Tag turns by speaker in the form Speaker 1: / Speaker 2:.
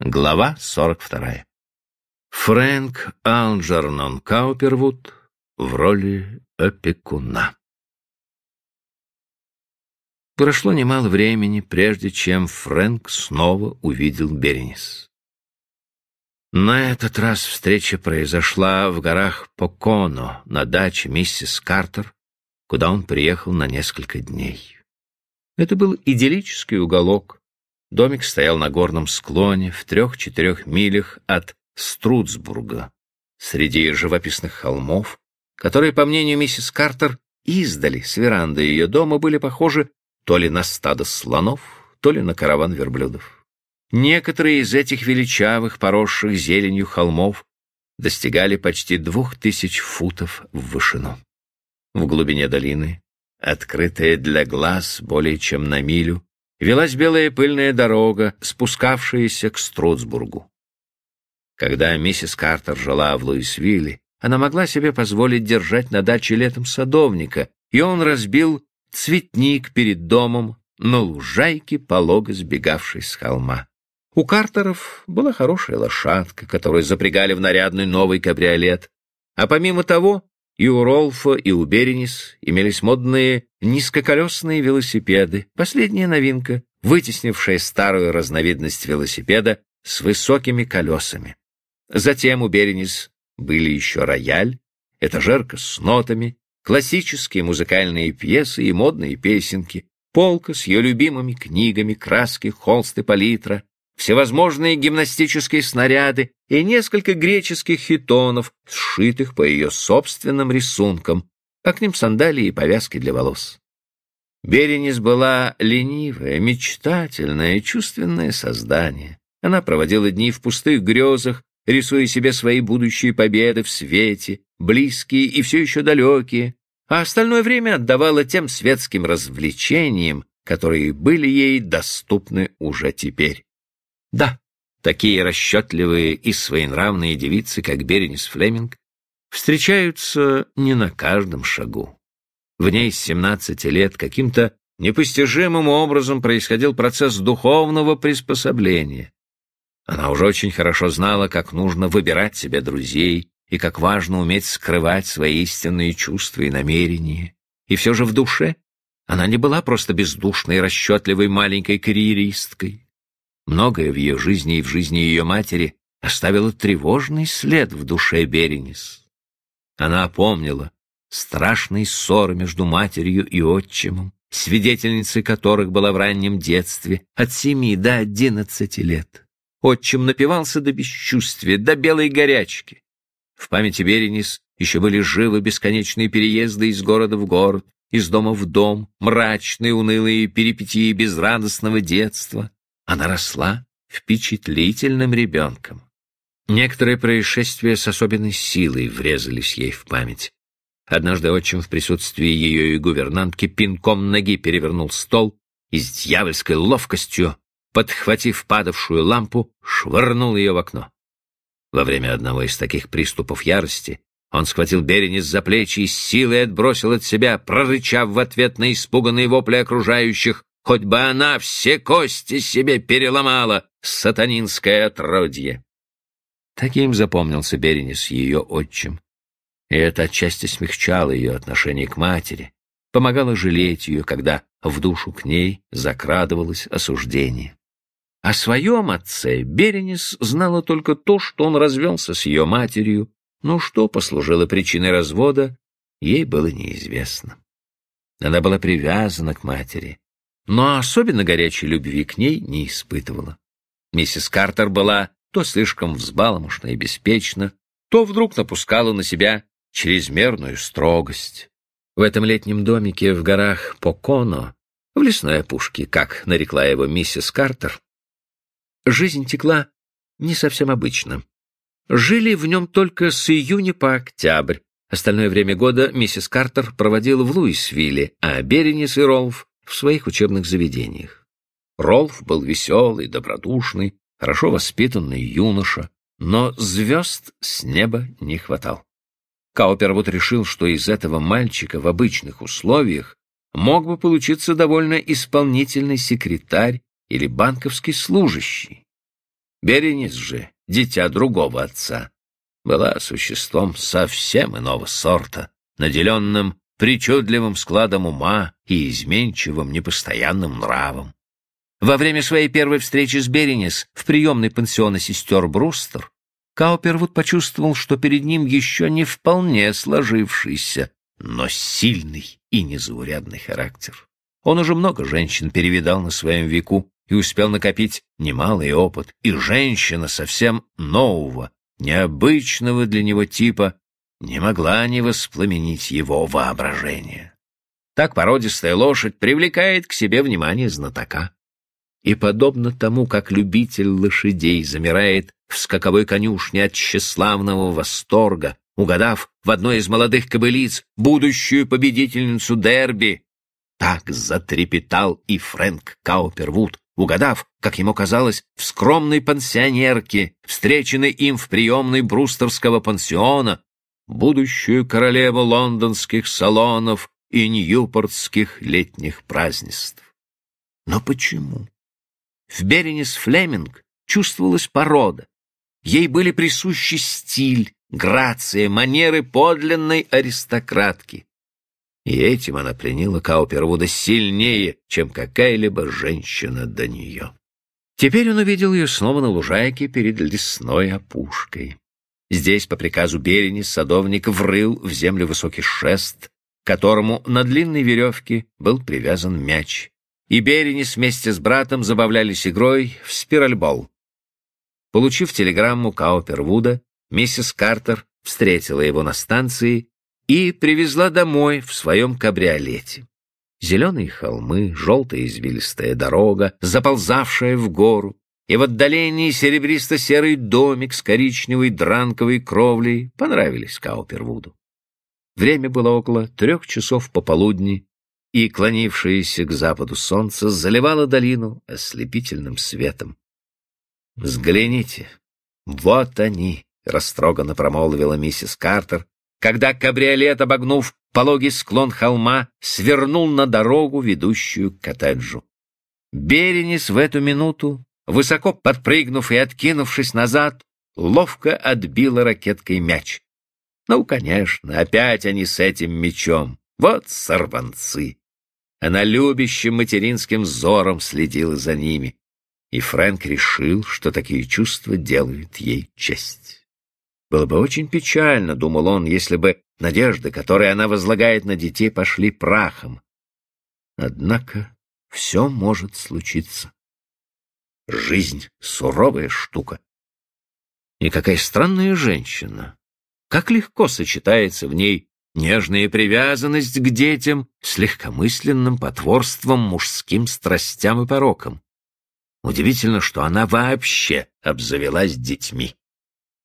Speaker 1: Глава 42. Фрэнк Алджернон Каупервуд в роли опекуна. Прошло немало времени, прежде чем Фрэнк снова увидел Беренис. На этот раз встреча произошла в горах Поконо, на даче миссис Картер, куда он приехал на несколько дней. Это был идиллический уголок, Домик стоял на горном склоне в трех-четырех милях от Струтсбурга, среди живописных холмов, которые, по мнению миссис Картер, издали с веранды ее дома были похожи то ли на стадо слонов, то ли на караван верблюдов. Некоторые из этих величавых, поросших зеленью холмов достигали почти двух тысяч футов в вышину. В глубине долины, открытая для глаз более чем на милю, велась белая пыльная дорога, спускавшаяся к Строцбургу. Когда миссис Картер жила в Луисвилле, она могла себе позволить держать на даче летом садовника, и он разбил цветник перед домом на лужайке, полого сбегавшей с холма. У Картеров была хорошая лошадка, которую запрягали в нарядный новый кабриолет, а помимо того и у Ролфа, и у Беренис имелись модные низкоколесные велосипеды, последняя новинка, вытеснившая старую разновидность велосипеда с высокими колесами. Затем у Беренис были еще рояль, этажерка с нотами, классические музыкальные пьесы и модные песенки, полка с ее любимыми книгами, краски, холсты, палитра, всевозможные гимнастические снаряды и несколько греческих хитонов, сшитых по ее собственным рисункам, а к ним сандалии и повязки для волос. Беренис была ленивая, мечтательное, чувственное создание. Она проводила дни в пустых грезах, рисуя себе свои будущие победы в свете, близкие и все еще далекие, а остальное время отдавала тем светским развлечениям, которые были ей доступны уже теперь. Да, такие расчетливые и своенравные девицы, как Беренис Флеминг, встречаются не на каждом шагу. В ней с 17 лет каким-то непостижимым образом происходил процесс духовного приспособления. Она уже очень хорошо знала, как нужно выбирать себе друзей и как важно уметь скрывать свои истинные чувства и намерения. И все же в душе она не была просто бездушной, расчетливой маленькой карьеристкой. Многое в ее жизни и в жизни ее матери оставило тревожный след в душе Беренис. Она помнила страшные ссоры между матерью и отчимом, свидетельницей которых была в раннем детстве, от семи до одиннадцати лет. Отчим напивался до бесчувствия, до белой горячки. В памяти Беренис еще были живы бесконечные переезды из города в город, из дома в дом, мрачные, унылые перипетии безрадостного детства, она росла впечатлительным ребенком. Некоторые происшествия с особенной силой врезались ей в память. Однажды отчим в присутствии ее и гувернантки пинком ноги перевернул стол и с дьявольской ловкостью, подхватив падавшую лампу, швырнул ее в окно. Во время одного из таких приступов ярости он схватил Беренис за плечи и с силой отбросил от себя, прорычав в ответ на испуганные вопли окружающих хоть бы она все кости себе переломала, сатанинское отродье. Таким запомнился Беренис ее отчим. И это отчасти смягчало ее отношение к матери, помогало жалеть ее, когда в душу к ней закрадывалось осуждение. О своем отце Беренис знала только то, что он развелся с ее матерью, но что послужило причиной развода, ей было неизвестно. Она была привязана к матери, но особенно горячей любви к ней не испытывала. Миссис Картер была то слишком взбаломошна и беспечна, то вдруг напускала на себя чрезмерную строгость. В этом летнем домике в горах Поконо, в лесной опушке, как нарекла его миссис Картер, жизнь текла не совсем обычно. Жили в нем только с июня по октябрь. Остальное время года миссис Картер проводила в Луисвилле, а Беренис и Ролф в своих учебных заведениях. Ролф был веселый, добродушный, хорошо воспитанный юноша, но звезд с неба не хватал. Каупервуд решил, что из этого мальчика в обычных условиях мог бы получиться довольно исполнительный секретарь или банковский служащий. Беренис же, дитя другого отца, была существом совсем иного сорта, наделенным причудливым складом ума и изменчивым непостоянным нравом. Во время своей первой встречи с Беренис в приемной пансиона сестер Брустер Каупервуд почувствовал, что перед ним еще не вполне сложившийся, но сильный и незаурядный характер. Он уже много женщин перевидал на своем веку и успел накопить немалый опыт, и женщина совсем нового, необычного для него типа не могла не воспламенить его воображение. Так породистая лошадь привлекает к себе внимание знатока. И подобно тому, как любитель лошадей замирает в скаковой конюшне от тщеславного восторга, угадав в одной из молодых кобылиц будущую победительницу дерби, так затрепетал и Фрэнк Каупервуд, угадав, как ему казалось, в скромной пансионерке, встреченной им в приемной брустерского пансиона, будущую королеву лондонских салонов и ньюпортских летних празднеств. Но почему? В Беренис Флеминг чувствовалась порода. Ей были присущи стиль, грация, манеры подлинной аристократки. И этим она пленила Каупервуда сильнее, чем какая-либо женщина до нее. Теперь он увидел ее снова на лужайке перед лесной опушкой. Здесь, по приказу Берени, садовник врыл в землю высокий шест, к которому на длинной веревке был привязан мяч. И Беренис вместе с братом забавлялись игрой в спиральбол. Получив телеграмму Каупервуда, миссис Картер встретила его на станции и привезла домой в своем кабриолете. Зеленые холмы, желтая извилистая дорога, заползавшая в гору, и в отдалении серебристо-серый домик с коричневой дранковой кровлей понравились Каупервуду. Время было около трех часов пополудни, и клонившееся к западу солнце заливало долину ослепительным светом. «Взгляните, вот они!» — растроганно промолвила миссис Картер, когда кабриолет, обогнув пологий склон холма, свернул на дорогу, ведущую к коттеджу. Беренис в эту минуту высоко подпрыгнув и откинувшись назад, ловко отбила ракеткой мяч. Ну, конечно, опять они с этим мячом. Вот сорванцы. Она любящим материнским взором следила за ними, и Фрэнк решил, что такие чувства делают ей честь. Было бы очень печально, думал он, если бы надежды, которые она возлагает на детей, пошли прахом. Однако все может случиться. Жизнь — суровая штука. И какая странная женщина. Как легко сочетается в ней нежная привязанность к детям с легкомысленным потворством мужским страстям и порокам. Удивительно, что она вообще обзавелась детьми.